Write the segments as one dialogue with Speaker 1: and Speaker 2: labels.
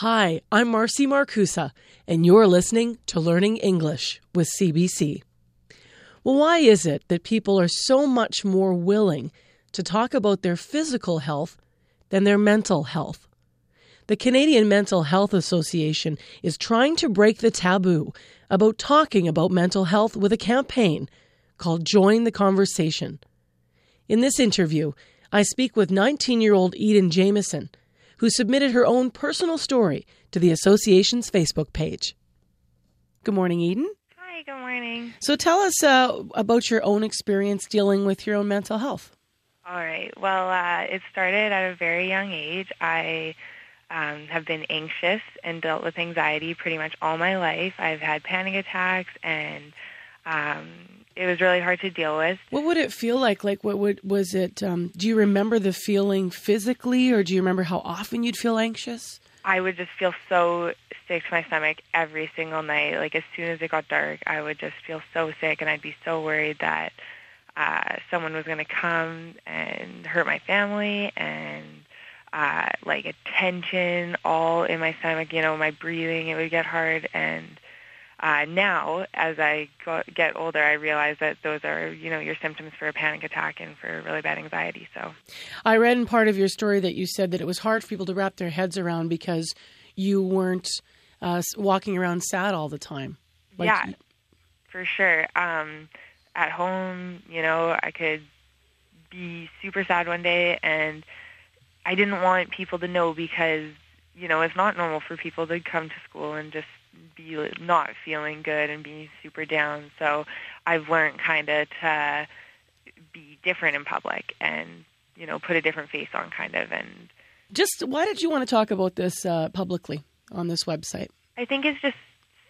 Speaker 1: Hi, I'm Marcy Markusa, and you're listening to Learning English with CBC. Well, why is it that people are so much more willing to talk about their physical health than their mental health? The Canadian Mental Health Association is trying to break the taboo about talking about mental health with a campaign called Join the Conversation. In this interview, I speak with 19 year old Eden Jameson who submitted her own personal story to the association's Facebook page. Good morning, Eden.
Speaker 2: Hi, good morning.
Speaker 1: So tell us uh, about your own experience dealing with your own mental health.
Speaker 2: All right. Well, uh, it started at a very young age. I um, have been anxious and dealt with anxiety pretty much all my life. I've had panic attacks and um, it was really hard to deal with.
Speaker 1: What would it feel like? Like, what would was it? Um, do you remember the feeling physically, or do you remember how often you'd feel anxious?
Speaker 2: I would just feel so sick to my stomach every single night. Like as soon as it got dark, I would just feel so sick, and I'd be so worried that uh, someone was going to come and hurt my family, and uh, like a tension all in my stomach. You know, my breathing it would get hard, and uh, now, as I go, get older, I realize that those are, you know, your symptoms for a panic attack and for really bad anxiety. So,
Speaker 1: I read in part of your story that you said that it was hard for people to wrap their heads around because you weren't uh, walking around sad all the time.
Speaker 2: Like, yeah, for sure. Um, at home, you know, I could be super sad one day, and I didn't want people to know because, you know, it's not normal for people to come to school and just be not feeling good and be super down. So I've learned kind of to be different in public and you know put a different face on kind of and
Speaker 1: just why did you want to talk about this uh, publicly on this website?
Speaker 2: I think it's just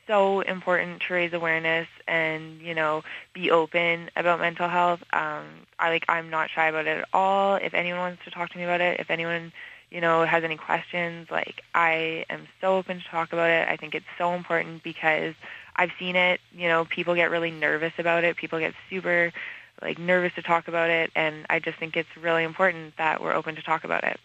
Speaker 2: so important to raise awareness and you know be open about mental health. Um, I like I'm not shy about it at all. If anyone wants to talk to me about it, if anyone you know, has any questions, like I am so open to talk about it. I think it's so important because I've seen it, you know, people get really nervous about it. People get super like nervous to talk about it and I just think it's really important that we're open to talk about it.